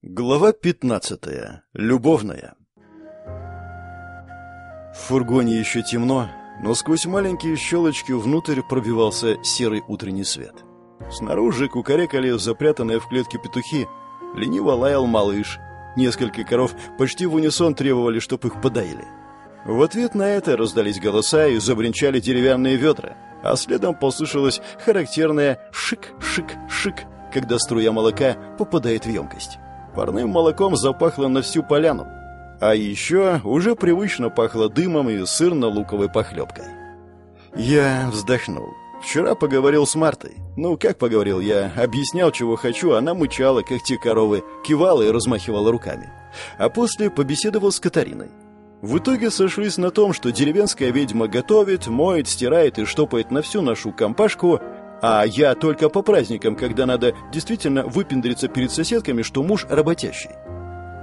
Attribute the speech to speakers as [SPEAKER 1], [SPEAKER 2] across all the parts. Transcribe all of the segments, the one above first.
[SPEAKER 1] Глава 15. Любовная. В фургоне еще темно, но сквозь маленькие щелочки внутрь пробивался серый утренний свет. Снаружи кукарекали запрятанные в клетке петухи, лениво лаял малыш. Несколько коров почти в унисон требовали, чтоб их подоили. В ответ на это раздались голоса и забринчали деревянные ведра, а следом послышалось характерное «шик-шик-шик», когда струя молока попадает в емкость. Парным молоком запахло на всю поляну. А еще уже привычно пахло дымом и сырно-луковой похлебкой. Я вздохнул. Вчера поговорил с Мартой. Ну, как поговорил я? Объяснял, чего хочу, она мычала, как те коровы, кивала и размахивала руками. А после побеседовал с Катариной. В итоге сошлись на том, что деревенская ведьма готовит, моет, стирает и штопает на всю нашу компашку, а я только по праздникам, когда надо действительно выпендриться перед соседками, что муж работящий.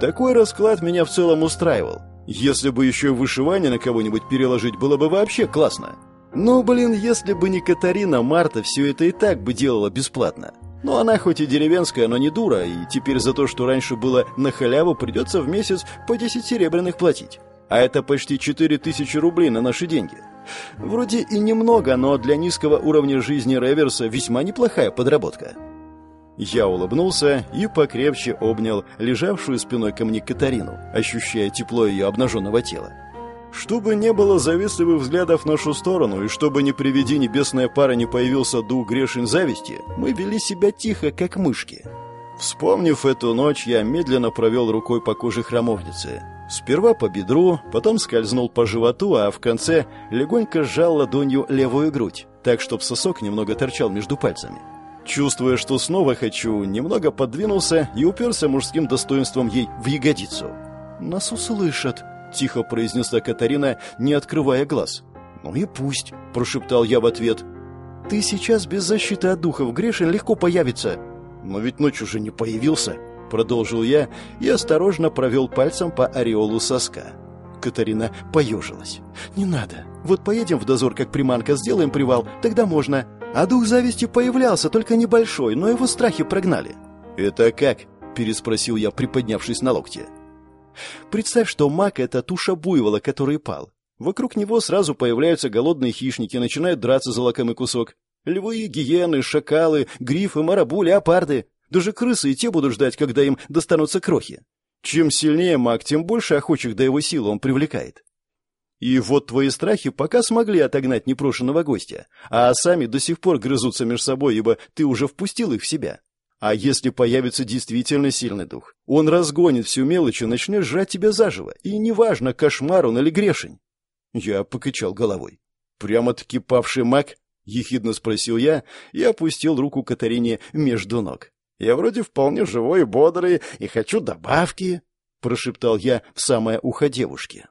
[SPEAKER 1] Такой расклад меня в целом устраивал. Если бы еще вышивание на кого-нибудь переложить, было бы вообще классно. Но, блин, если бы не Катарина, Марта все это и так бы делала бесплатно. Но она хоть и деревенская, но не дура, и теперь за то, что раньше было на халяву, придется в месяц по 10 серебряных платить. А это почти 4000 рублей на наши деньги. Вроде и немного, но для низкого уровня жизни Реверса весьма неплохая подработка. Я улыбнулся и покрепче обнял лежавшую спиной ко мне Катарину, ощущая тепло ее обнаженного тела. Чтобы не было завистливых взглядов в нашу сторону, и чтобы не приведи небесная пара не появился дух грешен зависти, мы вели себя тихо, как мышки. Вспомнив эту ночь, я медленно провел рукой по коже храмовницы. Сперва по бедру, потом скользнул по животу, а в конце легонько сжал ладонью левую грудь, так, чтоб сосок немного торчал между пальцами. Чувствуя, что снова хочу, немного подвинулся и уперся мужским достоинством ей в ягодицу. «Нас услышат», — тихо произнесла Катарина, не открывая глаз. «Ну и пусть», — прошептал я в ответ. «Ты сейчас без защиты от духов, Грешин легко появится», «Но ведь ночью уже не появился», — продолжил я и осторожно провел пальцем по ореолу соска. Катарина поежилась. «Не надо. Вот поедем в дозор, как приманка, сделаем привал, тогда можно. А дух зависти появлялся, только небольшой, но его страхи прогнали». «Это как?» — переспросил я, приподнявшись на локте. «Представь, что маг — это туша буйвола, который пал. Вокруг него сразу появляются голодные хищники, начинают драться за лакомый кусок. Львы, гиены, шакалы, грифы, марабу, леопарды. Даже крысы и те будут ждать, когда им достанутся крохи. Чем сильнее маг, тем больше охочих до его силы он привлекает. И вот твои страхи пока смогли отогнать непрошенного гостя, а сами до сих пор грызутся между собой, ибо ты уже впустил их в себя. А если появится действительно сильный дух, он разгонит всю мелочь и начнет жрать тебя заживо, и неважно, кошмар он или грешень. Я покачал головой. Прямо-таки павший маг? — ехидно спросил я и опустил руку Катарине между ног. «Я вроде вполне живой и бодрый, и хочу добавки», — прошептал я в самое ухо девушки.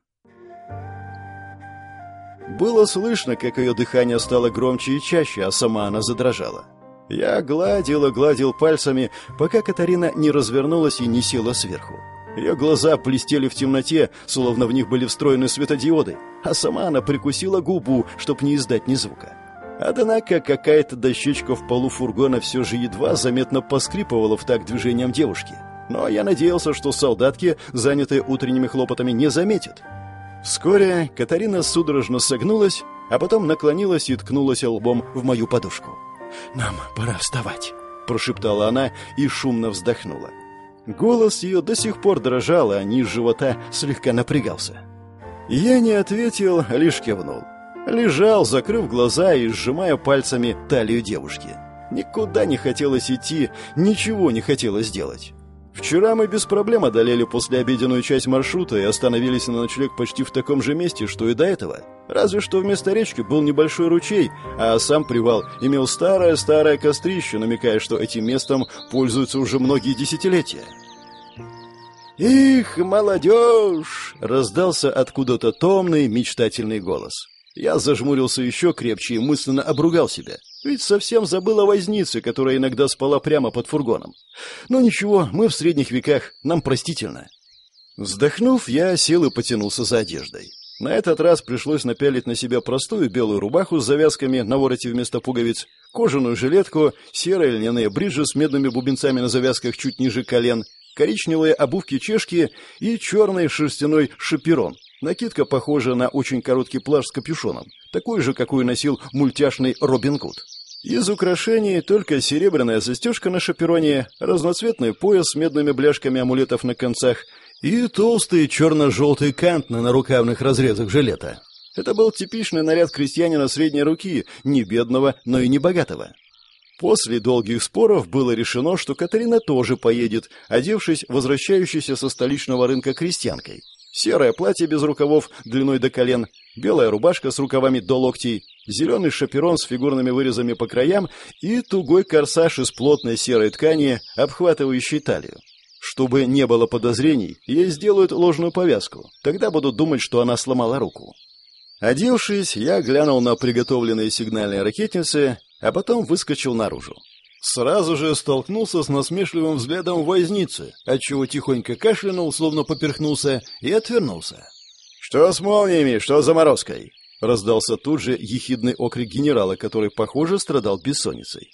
[SPEAKER 1] Было слышно, как ее дыхание стало громче и чаще, а сама она задрожала. Я гладил и гладил пальцами, пока Катарина не развернулась и не села сверху. Ее глаза блестели в темноте, словно в них были встроены светодиоды, а сама она прикусила губу, чтоб не издать ни звука. Однако какая-то дощечка в полу фургона все же едва заметно поскрипывала в такт движением девушки. Но я надеялся, что солдатки, занятые утренними хлопотами, не заметят. Вскоре Катарина судорожно согнулась, а потом наклонилась и ткнулась лбом в мою подушку. «Нам пора вставать», — прошептала она и шумно вздохнула. Голос ее до сих пор дрожал, а низ живота слегка напрягался. Я не ответил, лишь кивнул. Лежал, закрыв глаза и сжимая пальцами талию девушки. Никуда не хотелось идти, ничего не хотелось делать. Вчера мы без проблем одолели послеобеденную часть маршрута и остановились на ночлег почти в таком же месте, что и до этого. Разве что вместо речки был небольшой ручей, а сам привал имел старое-старое кострище, намекая, что этим местом пользуются уже многие десятилетия. «Их, молодежь!» — раздался откуда-то томный, мечтательный голос. Я зажмурился еще крепче и мысленно обругал себя. Ведь совсем забыл о вознице, которая иногда спала прямо под фургоном. Но ничего, мы в средних веках, нам простительно. Вздохнув, я сел и потянулся за одеждой. На этот раз пришлось напялить на себя простую белую рубаху с завязками на вороте вместо пуговиц, кожаную жилетку, серые льняные бриджи с медными бубенцами на завязках чуть ниже колен коричневые обувки-чешки и черный шерстяной шаперон. Накидка похожа на очень короткий плащ с капюшоном, такой же, какой носил мультяшный Робин Гуд. Из украшений только серебряная застежка на шапероне, разноцветный пояс с медными бляшками амулетов на концах и толстый черно-желтый кант на нарукавных разрезах жилета. Это был типичный наряд крестьянина средней руки, не бедного, но и не богатого. После долгих споров было решено, что Катарина тоже поедет, одевшись возвращающейся со столичного рынка крестьянкой. Серое платье без рукавов длиной до колен, белая рубашка с рукавами до локтей, зеленый шаперон с фигурными вырезами по краям и тугой корсаж из плотной серой ткани, обхватывающий талию. Чтобы не было подозрений, ей сделают ложную повязку. Тогда будут думать, что она сломала руку. Одевшись, я глянул на приготовленные сигнальные ракетницы, а потом выскочил наружу. Сразу же столкнулся с насмешливым взглядом возницы, отчего тихонько кашлянул, словно поперхнулся, и отвернулся. «Что с молниями, что с заморозкой?» Раздался тут же ехидный окрик генерала, который, похоже, страдал бессонницей.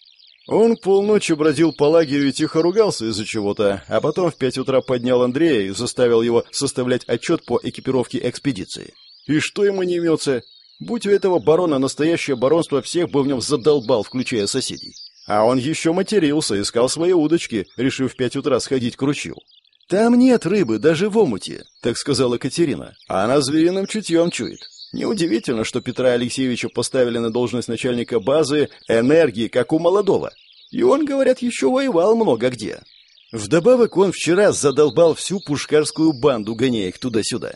[SPEAKER 1] Он полночи бродил по лагерю и тихо ругался из-за чего-то, а потом в пять утра поднял Андрея и заставил его составлять отчет по экипировке экспедиции. И что ему не имется? Будь у этого барона настоящее баронство, всех бы в нем задолбал, включая соседей. А он еще матерился, искал свои удочки, решив в пять утра сходить к ручью. «Там нет рыбы, даже в омуте», — так сказала Катерина. А она звериным чутьем чует. Неудивительно, что Петра Алексеевича поставили на должность начальника базы энергии, как у молодого. И он, говорят, еще воевал много где. Вдобавок он вчера задолбал всю пушкарскую банду, гоняя их туда-сюда.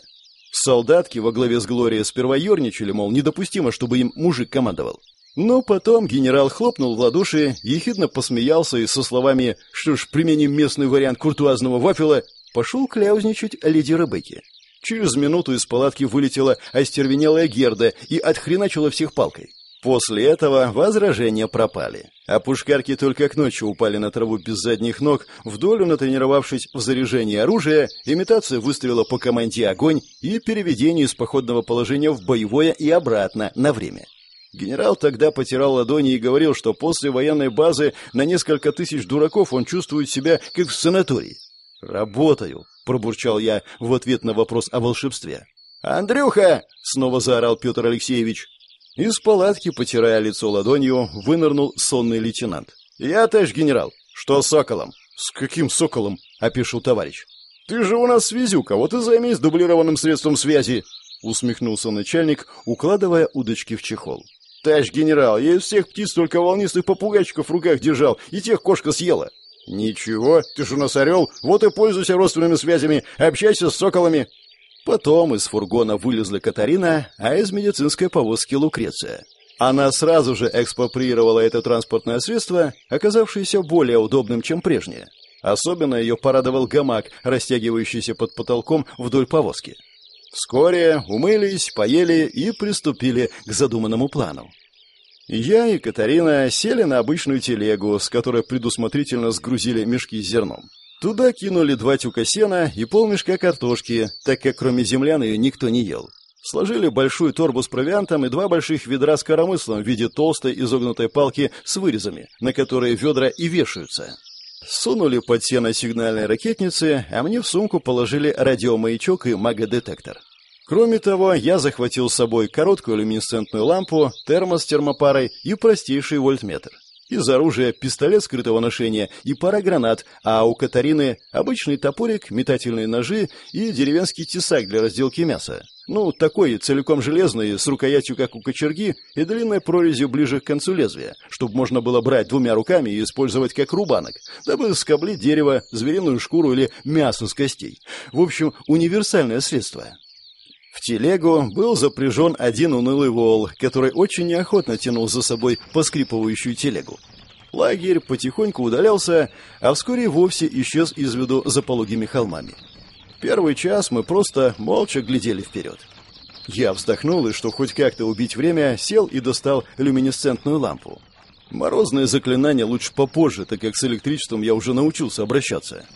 [SPEAKER 1] Солдатки во главе с Глорией сперва ерничали, мол, недопустимо, чтобы им мужик командовал. Но потом генерал хлопнул в ладоши, ехидно посмеялся и со словами «Что ж, применим местный вариант куртуазного вафела», пошел кляузничать леди Ребекки. Через минуту из палатки вылетела остервенелая Герда и отхреначила всех палкой. После этого возражения пропали, а пушкарки только к ночи упали на траву без задних ног, вдоль натренировавшись в заряжении оружия, имитация выстрела по команде «Огонь» и переведение из походного положения в боевое и обратно на время. Генерал тогда потирал ладони и говорил, что после военной базы на несколько тысяч дураков он чувствует себя как в санатории. «Работаю», — пробурчал я в ответ на вопрос о волшебстве. «Андрюха!» — снова заорал Петр Алексеевич. Из палатки, потирая лицо ладонью, вынырнул сонный лейтенант. «Я, товарищ генерал. Что с соколом?» «С каким соколом?» — опишил товарищ. «Ты же у нас связюка, вот и займись дублированным средством связи!» — усмехнулся начальник, укладывая удочки в чехол. «Товарищ генерал, я из всех птиц только волнистых попугайчиков в руках держал, и тех кошка съела. «Ничего, ты ж у нас орел, вот и пользуйся родственными связями, общайся с соколами». Потом из фургона вылезла Катарина, а из медицинской повозки Лукреция. Она сразу же экспроприировала это транспортное средство, оказавшееся более удобным, чем прежнее. Особенно ее порадовал гамак, растягивающийся под потолком вдоль повозки. Вскоре умылись, поели и приступили к задуманному плану. Я и Катарина сели на обычную телегу, с которой предусмотрительно сгрузили мешки с зерном. Туда кинули два тюка сена и полмешка картошки, так как кроме землян ее никто не ел. Сложили большую торбу с провиантом и два больших ведра с коромыслом в виде толстой изогнутой палки с вырезами, на которые ведра и вешаются. Сунули под сено сигнальные ракетницы, а мне в сумку положили радиомаячок и магодетектор. Кроме того, я захватил с собой короткую люминесцентную лампу, термос с термопарой и простейший вольтметр. Из оружия пистолет скрытого ношения и пара гранат, а у Катарины обычный топорик, метательные ножи и деревенский тесак для разделки мяса. Ну, такой, целиком железный, с рукоятью, как у кочерги, и длинной прорезью ближе к концу лезвия, чтобы можно было брать двумя руками и использовать как рубанок, дабы скоблить дерево, звериную шкуру или мясо с костей. В общем, универсальное средство. В телегу был запряжен один унылый вол, который очень неохотно тянул за собой поскрипывающую телегу. Лагерь потихоньку удалялся, а вскоре вовсе исчез из виду за пологими холмами. Первый час мы просто молча глядели вперед. Я вздохнул и, что хоть как-то убить время, сел и достал люминесцентную лампу. Морозные заклинания лучше попозже, так как с электричеством я уже научился обращаться.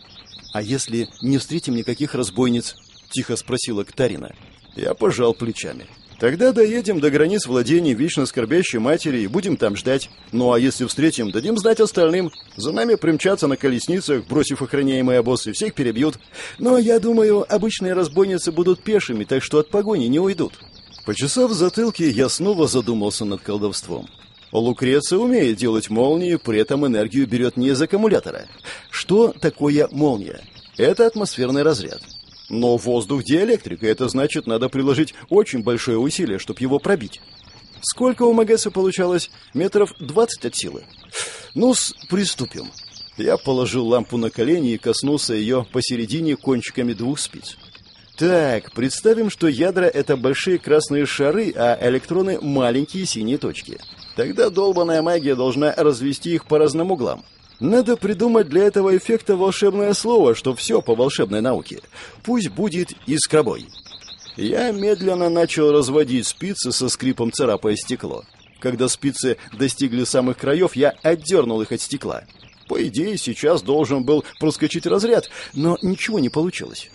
[SPEAKER 1] «А если не встретим никаких разбойниц?» — тихо спросила Катарина. Я пожал плечами. Тогда доедем до границ владений вечно скорбящей матери и будем там ждать. Ну а если встретим, дадим знать остальным. За нами примчатся на колесницах, бросив охраняемые обосы, всех перебьют. Но я думаю, обычные разбойницы будут пешими, так что от погони не уйдут. Почесав затылки, я снова задумался над колдовством. Лукреция умеет делать молнии, при этом энергию берет не из аккумулятора. Что такое молния? Это атмосферный разряд. Но воздух диэлектрика, это значит, надо приложить очень большое усилие, чтобы его пробить. Сколько у Магесса получалось? Метров двадцать от силы. ну приступим. Я положил лампу на колени и коснулся ее посередине кончиками двух спиц. Так, представим, что ядра — это большие красные шары, а электроны — маленькие синие точки. Тогда долбанная магия должна развести их по разным углам. Надо придумать для этого эффекта волшебное слово, что все по волшебной науке. Пусть будет искробой. Я медленно начал разводить спицы со скрипом царапая стекло. Когда спицы достигли самых краев, я отдернул их от стекла. По идее, сейчас должен был проскочить разряд, но ничего не получилось.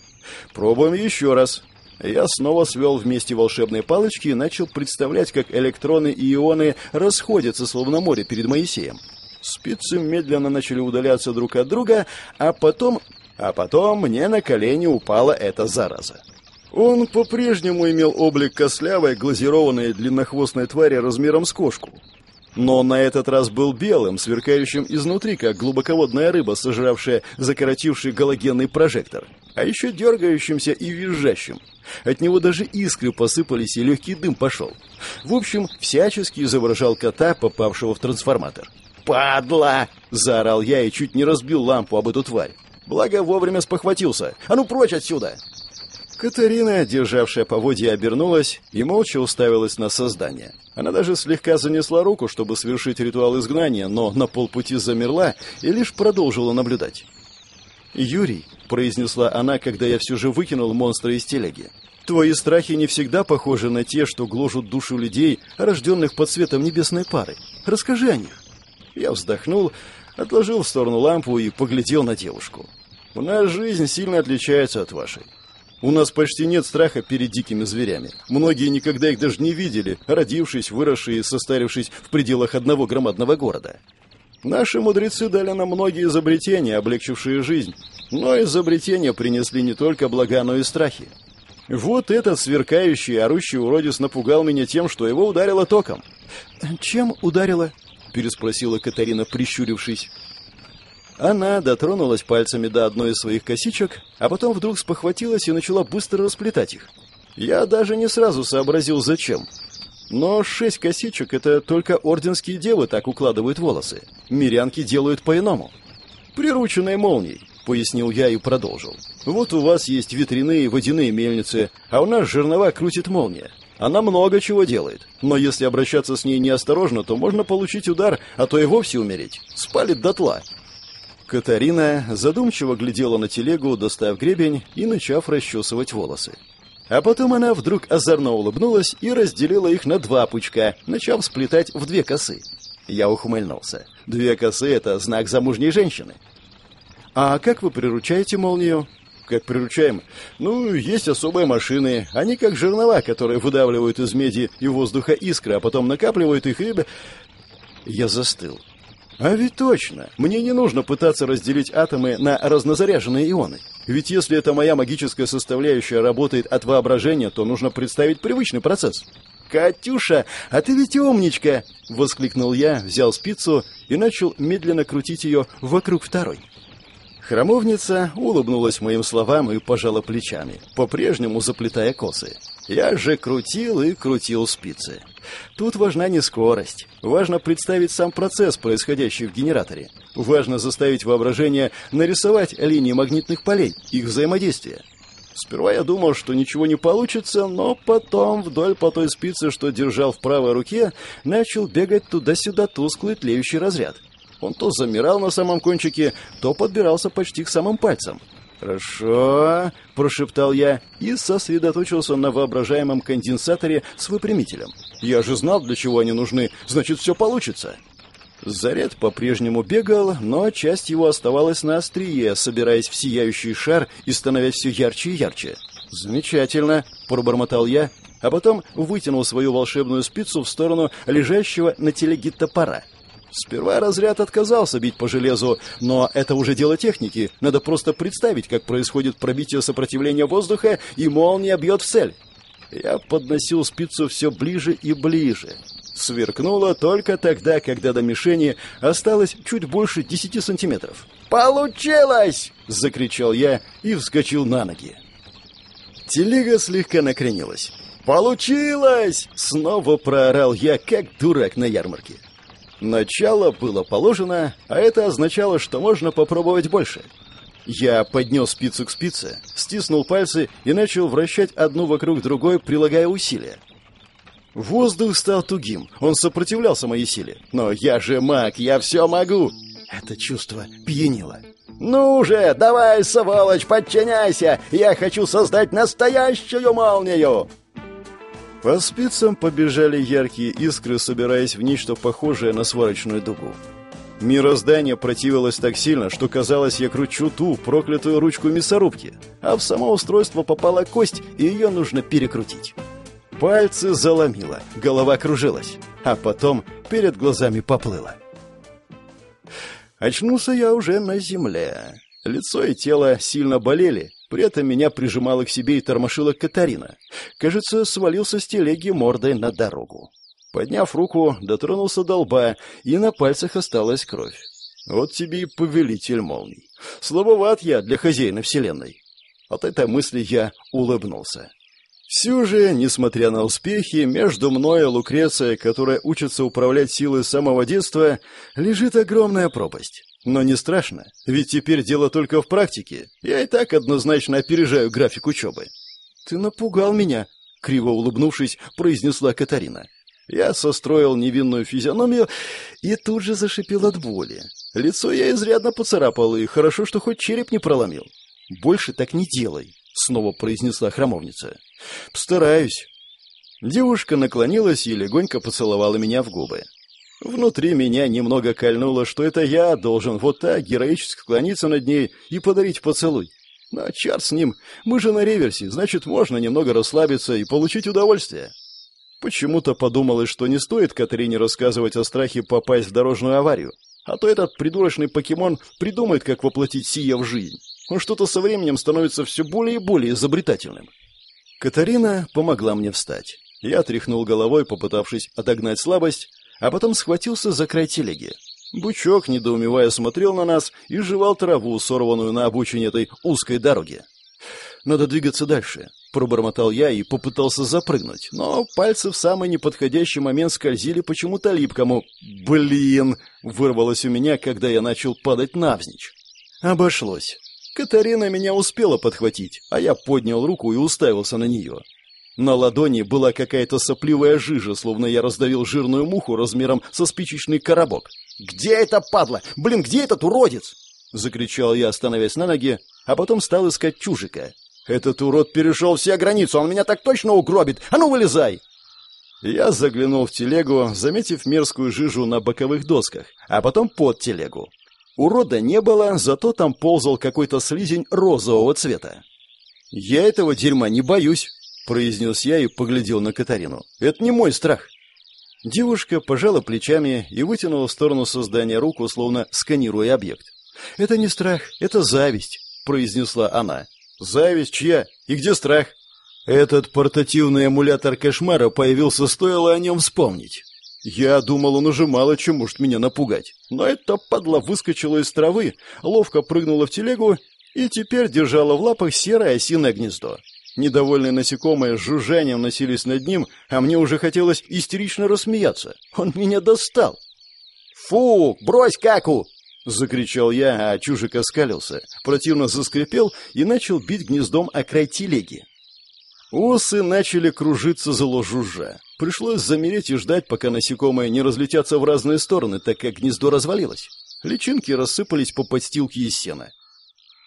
[SPEAKER 1] Пробуем еще раз. Я снова свел вместе волшебные палочки и начал представлять, как электроны и ионы расходятся, словно море перед Моисеем. Спицы медленно начали удаляться друг от друга, а потом... А потом мне на колени упала эта зараза. Он по-прежнему имел облик кослявой, глазированной длиннохвостной твари размером с кошку. Но на этот раз был белым, сверкающим изнутри, как глубоководная рыба, сожравшая закоротивший галогенный прожектор, а еще дергающимся и визжащим. От него даже искры посыпались, и легкий дым пошел. В общем, всячески изображал кота, попавшего в трансформатор. «Падла!» — заорал я и чуть не разбил лампу об эту тварь. Благо вовремя спохватился. «А ну прочь отсюда!» Катарина, державшая поводья, обернулась и молча уставилась на создание. Она даже слегка занесла руку, чтобы совершить ритуал изгнания, но на полпути замерла и лишь продолжила наблюдать. «Юрий», — произнесла она, когда я все же выкинул монстра из телеги, — «твои страхи не всегда похожи на те, что гложут душу людей, рожденных под светом небесной пары. Расскажи о них». Я вздохнул, отложил в сторону лампу и поглядел на девушку. «У нас жизнь сильно отличается от вашей. У нас почти нет страха перед дикими зверями. Многие никогда их даже не видели, родившись, выросшие и состарившись в пределах одного громадного города. Наши мудрецы дали нам многие изобретения, облегчившие жизнь. Но изобретения принесли не только блага, но и страхи. Вот этот сверкающий, орущий уродец напугал меня тем, что его ударило током. «Чем ударило?» Переспросила Катарина, прищурившись. Она дотронулась пальцами до одной из своих косичек, а потом вдруг спохватилась и начала быстро расплетать их. Я даже не сразу сообразил, зачем. Но шесть косичек — это только орденские девы так укладывают волосы. Мирянки делают по-иному. «Прирученной молнией», — пояснил я и продолжил. «Вот у вас есть ветряные водяные мельницы, а у нас жернова крутит молния. Она много чего делает, но если обращаться с ней неосторожно, то можно получить удар, а то и вовсе умереть. Спалит дотла. Катарина задумчиво глядела на телегу, достав гребень и начав расчесывать волосы. А потом она вдруг озорно улыбнулась и разделила их на два пучка, начав сплетать в две косы. Я ухмыльнулся. Две косы — это знак замужней женщины. «А как вы приручаете молнию?» Как приручаем. Ну, есть особые машины. Они как жернова, которые выдавливают из меди и воздуха искры, а потом накапливают их и... Я застыл. А ведь точно. Мне не нужно пытаться разделить атомы на разнозаряженные ионы. Ведь если эта моя магическая составляющая работает от воображения, то нужно представить привычный процесс. «Катюша, а ты ведь умничка!» — воскликнул я, взял спицу и начал медленно крутить ее вокруг второй. Храмовница улыбнулась моим словам и пожала плечами, по-прежнему заплетая косы. Я же крутил и крутил спицы. Тут важна не скорость. Важно представить сам процесс, происходящий в генераторе. Важно заставить воображение нарисовать линии магнитных полей, их взаимодействие. Сперва я думал, что ничего не получится, но потом вдоль по той спице, что держал в правой руке, начал бегать туда-сюда тусклый тлеющий разряд. Он то замирал на самом кончике, то подбирался почти к самым пальцам. «Хорошо», — прошептал я и сосредоточился на воображаемом конденсаторе с выпрямителем. «Я же знал, для чего они нужны, значит, все получится». Заряд по-прежнему бегал, но часть его оставалась на острие, собираясь в сияющий шар и становясь все ярче и ярче. «Замечательно», — пробормотал я, а потом вытянул свою волшебную спицу в сторону лежащего на телеге топора. Сперва разряд отказался бить по железу, но это уже дело техники. Надо просто представить, как происходит пробитие сопротивления воздуха, и молния бьет в цель. Я подносил спицу все ближе и ближе. Сверкнуло только тогда, когда до мишени осталось чуть больше десяти сантиметров. «Получилось!» — закричал я и вскочил на ноги. Телега слегка накренилась. «Получилось!» — снова проорал я, как дурак на ярмарке. Начало было положено, а это означало, что можно попробовать больше. Я поднес спицу к спице, стиснул пальцы и начал вращать одну вокруг другой, прилагая усилия. Воздух стал тугим, он сопротивлялся моей силе. Но я же маг, я все могу. Это чувство пьянило. «Ну же, давай, сволочь, подчиняйся! Я хочу создать настоящую молнию!» По спицам побежали яркие искры, собираясь в нечто похожее на сварочную дугу. Мироздание противилось так сильно, что казалось, я кручу ту проклятую ручку мясорубки, а в само устройство попала кость, и ее нужно перекрутить. Пальцы заломило, голова кружилась, а потом перед глазами поплыло. Очнулся я уже на земле. Лицо и тело сильно болели, при этом меня прижимала к себе и тормошила Катарина. Кажется, свалился с телеги мордой на дорогу. Подняв руку, дотронулся до лба, и на пальцах осталась кровь. Вот тебе и повелитель молний. Слабоват я для хозяина вселенной. От этой мысли я улыбнулся. Все же, несмотря на успехи, между мной и Лукрецией, которая учится управлять силой с самого детства, лежит огромная пропасть. Но не страшно, ведь теперь дело только в практике. Я и так однозначно опережаю график учебы. «Ты напугал меня», — криво улыбнувшись, произнесла Катарина. Я состроил невинную физиономию и тут же зашипел от боли. Лицо я изрядно поцарапал, и хорошо, что хоть череп не проломил. «Больше так не делай», — снова произнесла храмовница. «Постараюсь». Девушка наклонилась и легонько поцеловала меня в губы. Внутри меня немного кольнуло, что это я должен вот так героически склониться над ней и подарить поцелуй. Но черт с ним, мы же на реверсе, значит, можно немного расслабиться и получить удовольствие. Почему-то подумалось, что не стоит Катарине рассказывать о страхе попасть в дорожную аварию, а то этот придурочный покемон придумает, как воплотить сие в жизнь. Он что-то со временем становится все более и более изобретательным. Катарина помогла мне встать. Я тряхнул головой, попытавшись отогнать слабость, а потом схватился за край телеги. Бучок, недоумевая, смотрел на нас и жевал траву, сорванную на обочине этой узкой дороги. «Надо двигаться дальше», — пробормотал я и попытался запрыгнуть, но пальцы в самый неподходящий момент скользили почему-то липкому. «Блин!» — вырвалось у меня, когда я начал падать навзничь. Обошлось. Катарина меня успела подхватить, а я поднял руку и уставился на нее. На ладони была какая-то сопливая жижа, словно я раздавил жирную муху размером со спичечный коробок. «Где это падла? Блин, где этот уродец?» Закричал я, становясь на ноги, а потом стал искать чужика. «Этот урод перешел все границы, он меня так точно угробит! А ну, вылезай!» Я заглянул в телегу, заметив мерзкую жижу на боковых досках, а потом под телегу. Урода не было, зато там ползал какой-то слизень розового цвета. «Я этого дерьма не боюсь», произнес я и поглядел на Катарину. «Это не мой страх». Девушка пожала плечами и вытянула в сторону создания руку, словно сканируя объект. «Это не страх, это зависть», — произнесла она. «Зависть чья? И где страх?» Этот портативный эмулятор кошмара появился, стоило о нем вспомнить. Я думал, он уже мало чем может меня напугать. Но эта падла выскочила из травы, ловко прыгнула в телегу и теперь держала в лапах серое осиное гнездо. Недовольные насекомые с жужжанием носились над ним, а мне уже хотелось истерично рассмеяться. Он меня достал. «Фу, брось каку!» — закричал я, а чужик оскалился, противно заскрипел и начал бить гнездом о край телеги. Усы начали кружиться зло жужжа. Пришлось замереть и ждать, пока насекомые не разлетятся в разные стороны, так как гнездо развалилось. Личинки рассыпались по подстилке из сена.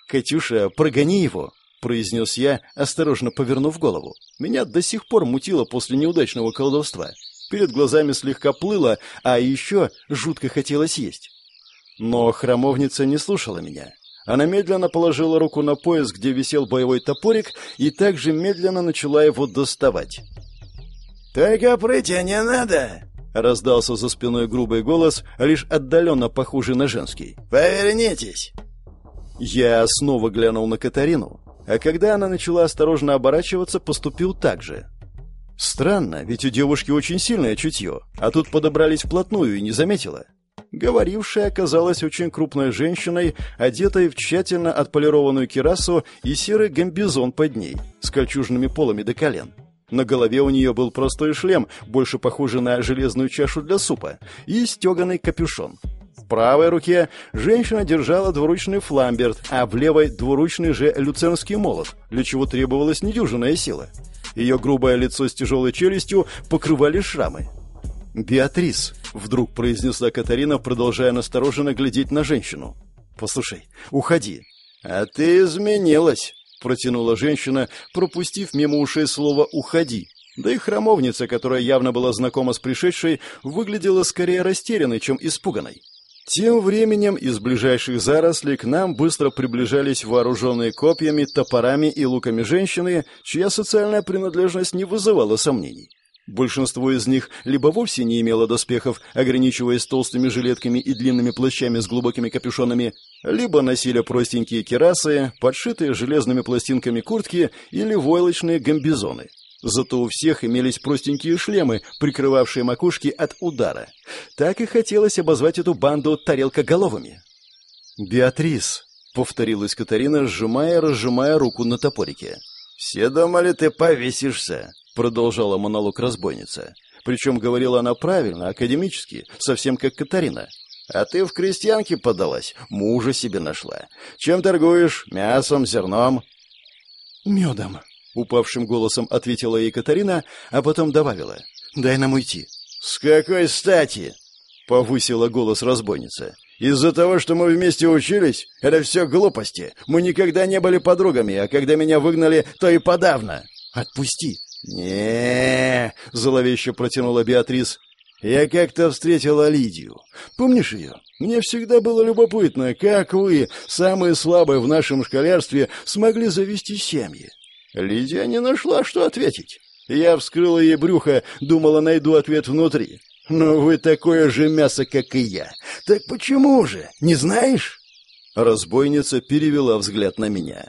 [SPEAKER 1] «Катюша, прогони его!» — произнес я, осторожно повернув голову. Меня до сих пор мутило после неудачного колдовства. Перед глазами слегка плыло, а еще жутко хотелось есть. Но храмовница не слушала меня. Она медленно положила руку на пояс, где висел боевой топорик, и также медленно начала его доставать.
[SPEAKER 2] «Только прытья не надо!»
[SPEAKER 1] — раздался за спиной грубый голос, лишь отдаленно похожий на женский.
[SPEAKER 2] «Повернитесь!»
[SPEAKER 1] Я снова глянул на Катарину, а когда она начала осторожно оборачиваться, поступил так же. Странно, ведь у девушки очень сильное чутье, а тут подобрались вплотную и не заметила. Говорившая оказалась очень крупной женщиной, одетой в тщательно отполированную кирасу и серый гамбизон под ней, с кольчужными полами до колен. На голове у нее был простой шлем, больше похожий на железную чашу для супа, и стеганый капюшон. В правой руке женщина держала двуручный фламберт, а в левой двуручный же люцернский молот, для чего требовалась недюжинная сила. Ее грубое лицо с тяжелой челюстью покрывали шрамы. «Беатрис», — вдруг произнесла Катарина, продолжая настороженно глядеть на женщину. «Послушай, уходи».
[SPEAKER 2] «А ты изменилась», —
[SPEAKER 1] протянула женщина, пропустив мимо ушей слово «уходи». Да и храмовница, которая явно была знакома с пришедшей, выглядела скорее растерянной, чем испуганной. Тем временем из ближайших зарослей к нам быстро приближались вооруженные копьями, топорами и луками женщины, чья социальная принадлежность не вызывала сомнений. Большинство из них либо вовсе не имело доспехов, ограничиваясь толстыми жилетками и длинными плащами с глубокими капюшонами, либо носили простенькие керасы, подшитые железными пластинками куртки или войлочные гамбизоны. Зато у всех имелись простенькие шлемы, прикрывавшие макушки от удара. Так и хотелось обозвать эту банду тарелкоголовыми. «Беатрис», — повторилась Катарина, сжимая и разжимая руку на топорике.
[SPEAKER 2] «Все думали, ты повесишься»,
[SPEAKER 1] продолжала монолог разбойница. Причем говорила она правильно, академически, совсем как Катарина.
[SPEAKER 2] «А ты в крестьянке подалась, мужа себе нашла. Чем торгуешь? Мясом, зерном?»
[SPEAKER 1] «Медом», — упавшим голосом ответила ей Катарина, а потом добавила. «Дай нам уйти».
[SPEAKER 2] «С какой стати?» — повысила голос разбойница. «Из-за того, что мы вместе учились? Это все глупости. Мы никогда не были подругами, а когда меня выгнали, то и подавно».
[SPEAKER 1] «Отпусти»,
[SPEAKER 2] не зловеще протянула Беатрис. «Я как-то встретила Лидию. Помнишь ее? Мне всегда было любопытно, как вы, самые слабые в нашем школярстве, смогли завести семьи». Лидия не нашла, что ответить. Я вскрыла ей брюхо, думала, найду ответ внутри. «Но вы такое же мясо, как и я. Так почему же? Не знаешь?»
[SPEAKER 1] Разбойница перевела взгляд на меня.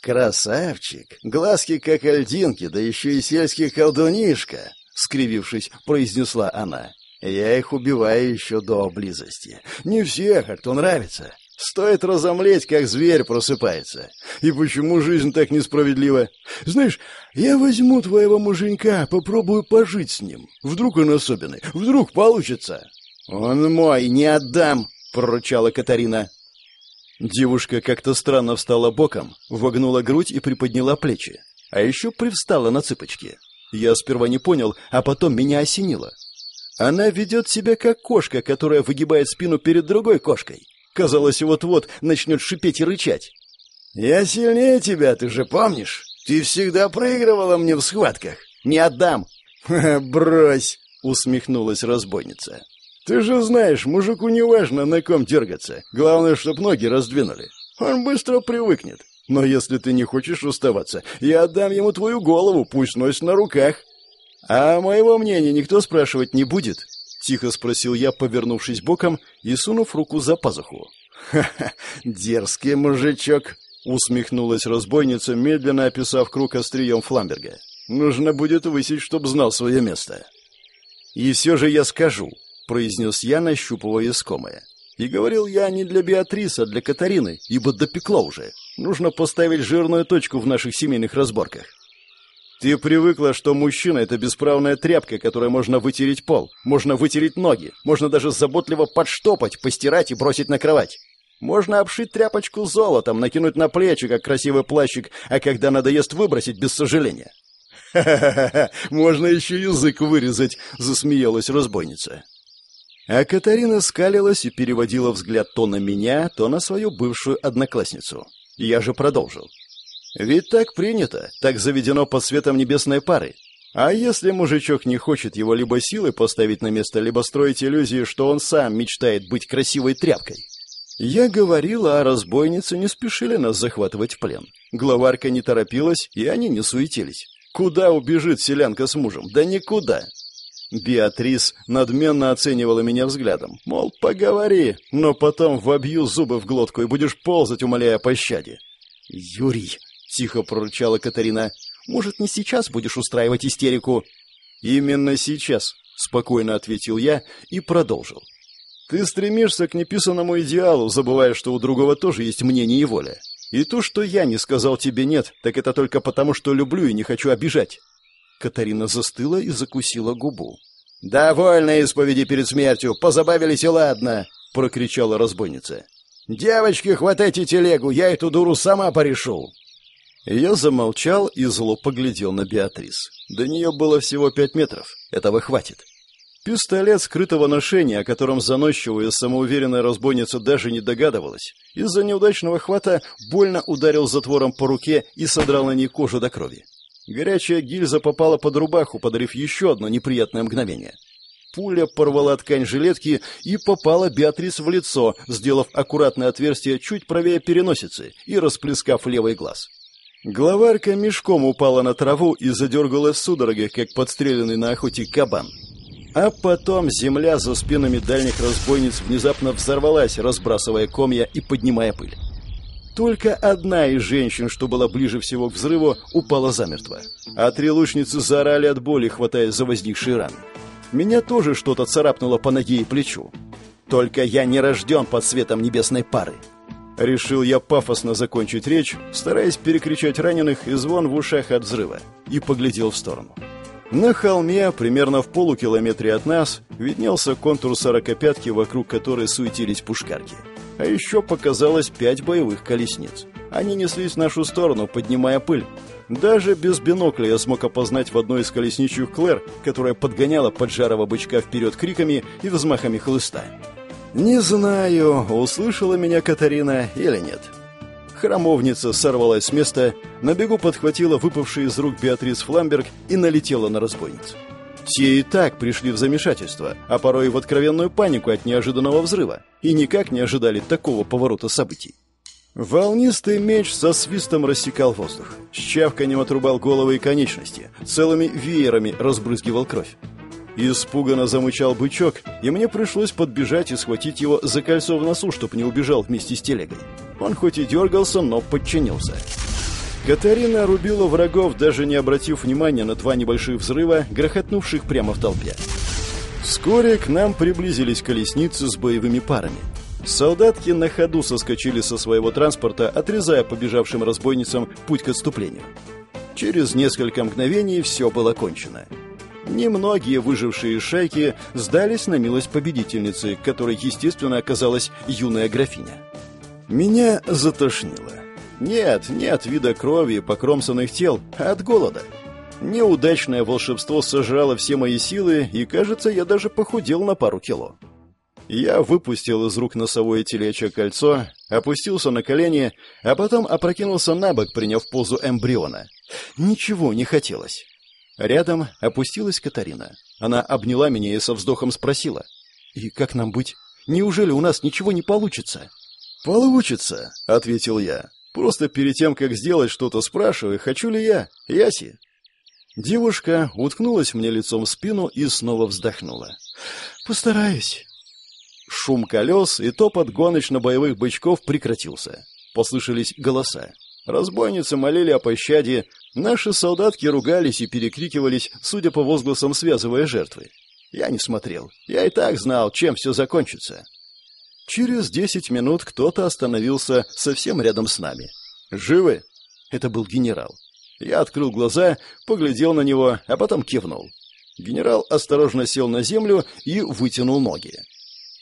[SPEAKER 2] «Красавчик! Глазки как альдинки, да еще и сельский колдунишка!» — скривившись, произнесла она. «Я их убиваю еще до близости. Не всех, а кто нравится. Стоит разомлеть, как зверь просыпается. И почему жизнь так несправедлива? Знаешь, я возьму твоего муженька, попробую пожить с ним. Вдруг он особенный, вдруг получится». «Он мой, не отдам!» — прорычала Катарина.
[SPEAKER 1] Девушка как-то странно встала боком, вогнула грудь и приподняла плечи. А еще привстала на цыпочки. Я сперва не понял, а потом меня осенило. Она ведет себя как кошка, которая выгибает спину перед другой кошкой. Казалось, вот-вот начнет шипеть и рычать.
[SPEAKER 2] «Я сильнее тебя, ты же помнишь? Ты всегда проигрывала мне в схватках. Не отдам!»
[SPEAKER 1] «Брось!» — усмехнулась разбойница.
[SPEAKER 2] Ты же знаешь, мужику не важно, на ком дергаться. Главное, чтоб ноги раздвинули. Он быстро привыкнет. Но если ты не хочешь оставаться, я отдам ему твою голову, пусть носит на руках.
[SPEAKER 1] А моего мнения никто спрашивать не будет? Тихо спросил я, повернувшись боком и сунув руку за пазуху.
[SPEAKER 2] «Ха-ха, дерзкий мужичок!» — усмехнулась разбойница, медленно описав круг острием Фламберга. «Нужно будет высечь, чтоб знал свое место».
[SPEAKER 1] «И все же я скажу», — произнес я, нащупывая искомое. И говорил я не для Беатрисы, а для Катарины, ибо допекло уже. Нужно поставить жирную точку в наших семейных разборках. Ты привыкла, что мужчина — это бесправная тряпка, которой можно вытереть пол, можно вытереть ноги, можно даже заботливо подштопать, постирать и бросить на кровать. Можно обшить тряпочку золотом, накинуть на плечи, как красивый плащик, а когда надоест, выбросить без сожаления.
[SPEAKER 2] «Ха-ха-ха! Можно еще язык вырезать!» — засмеялась разбойница.
[SPEAKER 1] А Катарина скалилась и переводила взгляд то на меня, то на свою бывшую одноклассницу. Я же продолжил. Ведь так принято, так заведено под светом небесной пары. А если мужичок не хочет его либо силой поставить на место, либо строить иллюзию, что он сам мечтает быть красивой тряпкой? Я говорила, а разбойницы не спешили нас захватывать в плен. Главарка не торопилась, и они не суетились. Куда убежит селянка с мужем? Да никуда. Беатрис надменно оценивала меня взглядом. Мол, поговори, но потом вобью зубы в глотку и будешь ползать, умоляя о пощаде.
[SPEAKER 2] «Юрий», — тихо прорычала Катарина, — «может, не сейчас будешь устраивать истерику?»
[SPEAKER 1] «Именно сейчас», — спокойно ответил я и продолжил. «Ты стремишься к неписанному идеалу, забывая, что у другого тоже есть мнение и воля. И то, что я не сказал тебе «нет», так это только потому, что люблю и не хочу обижать. Катарина застыла и закусила губу.
[SPEAKER 2] «Довольно исповеди перед смертью, позабавились и ладно!» — прокричала разбойница. «Девочки, хватайте телегу, я эту дуру сама порешу!»
[SPEAKER 1] Я замолчал и зло поглядел на Беатрис. До нее было всего пять метров. Этого хватит. Пистолет скрытого ношения, о котором заносчивая самоуверенная разбойница даже не догадывалась, из-за неудачного хвата больно ударил затвором по руке и содрал на ней кожу до крови. Горячая гильза попала под рубаху, подарив еще одно неприятное мгновение. Пуля порвала ткань жилетки и попала Беатрис в лицо, сделав аккуратное отверстие чуть правее переносицы и расплескав левый глаз. Главарка мешком упала на траву и задергалась судорогой, как подстреленный на охоте кабан. А потом земля за спинами дальних разбойниц внезапно взорвалась, разбрасывая комья и поднимая пыль. Только одна из женщин, что была ближе всего к взрыву, упала замертво. А три лучницы заорали от боли, хватаясь за возникшие раны. Меня тоже что-то царапнуло по ноге и плечу. Только я не рожден под светом небесной пары. Решил я пафосно закончить речь, стараясь перекричать раненых и звон в ушах от взрыва, и поглядел в сторону. На холме, примерно в полукилометре от нас, виднелся контур сорокопятки, вокруг которой суетились пушкарки. А еще показалось пять боевых колесниц. Они неслись в нашу сторону, поднимая пыль. Даже без бинокля я смог опознать в одной из колесничьих Клэр, которая подгоняла поджарого бычка вперед криками и взмахами хлыста. Не знаю, услышала меня Катарина или нет. Храмовница сорвалась с места, на бегу подхватила выпавший из рук Беатрис Фламберг и налетела на разбойницу. Те и так пришли в замешательство, а порой и в откровенную панику от неожиданного взрыва, и никак не ожидали такого поворота событий. Волнистый меч со свистом рассекал воздух, с чавканем отрубал головы и конечности, целыми веерами разбрызгивал кровь. Испуганно замычал бычок, и мне пришлось подбежать и схватить его за кольцо в носу, чтобы не убежал вместе с телегой. Он хоть и дергался, но подчинился. Катарина рубила врагов, даже не обратив внимания на два небольших взрыва, грохотнувших прямо в толпе. Вскоре к нам приблизились колесницы с боевыми парами. Солдатки на ходу соскочили со своего транспорта, отрезая побежавшим разбойницам путь к отступлению. Через несколько мгновений все было кончено. Немногие выжившие шайки сдались на милость победительницы, которой, естественно, оказалась юная графиня. Меня затошнило. Нет, не от вида крови и покромсанных тел, а от голода. Неудачное волшебство сожрало все мои силы, и, кажется, я даже похудел на пару кило. Я выпустил из рук носовое телечье кольцо, опустился на колени, а потом опрокинулся на бок, приняв позу эмбриона. Ничего не хотелось. Рядом опустилась Катарина. Она обняла меня и со вздохом спросила. «И как нам быть? Неужели у нас ничего не получится?» «Получится», — ответил я. Просто перед тем, как сделать что-то, спрашиваю, хочу ли я, Яси. Девушка уткнулась мне лицом в спину и снова вздохнула. «Постараюсь». Шум колес и топот гоночно-боевых бычков прекратился. Послышались голоса. Разбойницы молили о пощаде, наши солдатки ругались и перекрикивались, судя по возгласам, связывая жертвы. Я не смотрел. Я и так знал, чем все закончится. Через десять минут кто-то остановился совсем рядом с нами. «Живы?» Это был генерал. Я открыл глаза, поглядел на него, а потом кивнул. Генерал осторожно сел на землю и вытянул ноги.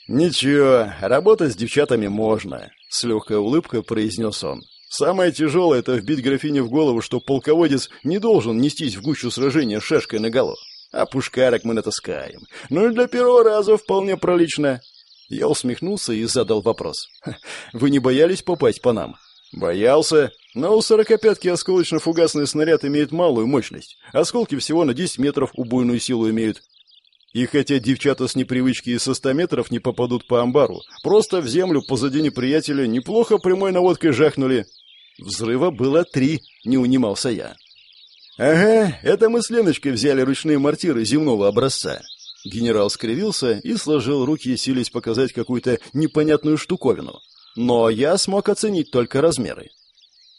[SPEAKER 1] «Ничего, работать с девчатами можно», — с легкой улыбкой произнес он. «Самое тяжелое — это вбить графине в голову, что полководец не должен нестись в гущу сражения шашкой наголо. А пушкарок мы натаскаем. Ну и для первого раза вполне пролично. Я усмехнулся и задал вопрос. «Вы не боялись попасть по нам?» «Боялся. Но у сорокопятки осколочно-фугасный снаряд имеет малую мощность. Осколки всего на 10 метров убойную силу имеют. И хотя девчата с непривычки и со ста метров не попадут по амбару, просто в землю позади неприятеля неплохо прямой наводкой жахнули. Взрыва было три, не унимался я. Ага, это мы с Леночкой взяли ручные мортиры земного образца. Генерал скривился и сложил руки, силясь показать какую-то непонятную штуковину. Но я смог оценить только размеры.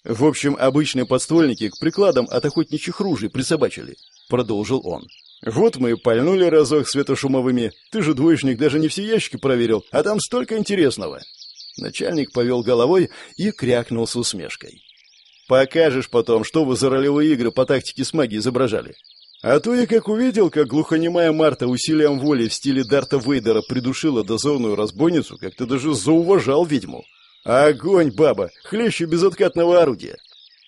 [SPEAKER 1] В общем, обычные подствольники к прикладам от охотничьих ружей присобачили, продолжил он. Вот мы и пальнули разок светошумовыми. Ты же двоечник даже не все ящики проверил, а там столько интересного. Начальник повел головой и крякнул с усмешкой. Покажешь потом, что вы за ролевые игры по тактике с магией изображали. А то я как увидел, как глухонемая Марта усилием воли в стиле Дарта Вейдера придушила дозорную разбойницу, как ты даже зауважал ведьму. Огонь, баба, хлеще безоткатного орудия.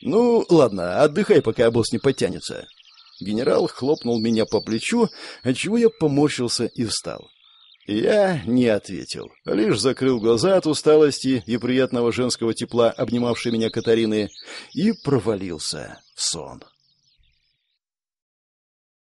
[SPEAKER 1] Ну, ладно, отдыхай, пока обоз не подтянется. Генерал хлопнул меня по плечу, отчего я поморщился и встал. Я не ответил, лишь закрыл глаза от усталости и приятного женского тепла, обнимавшей меня Катарины, и провалился в сон.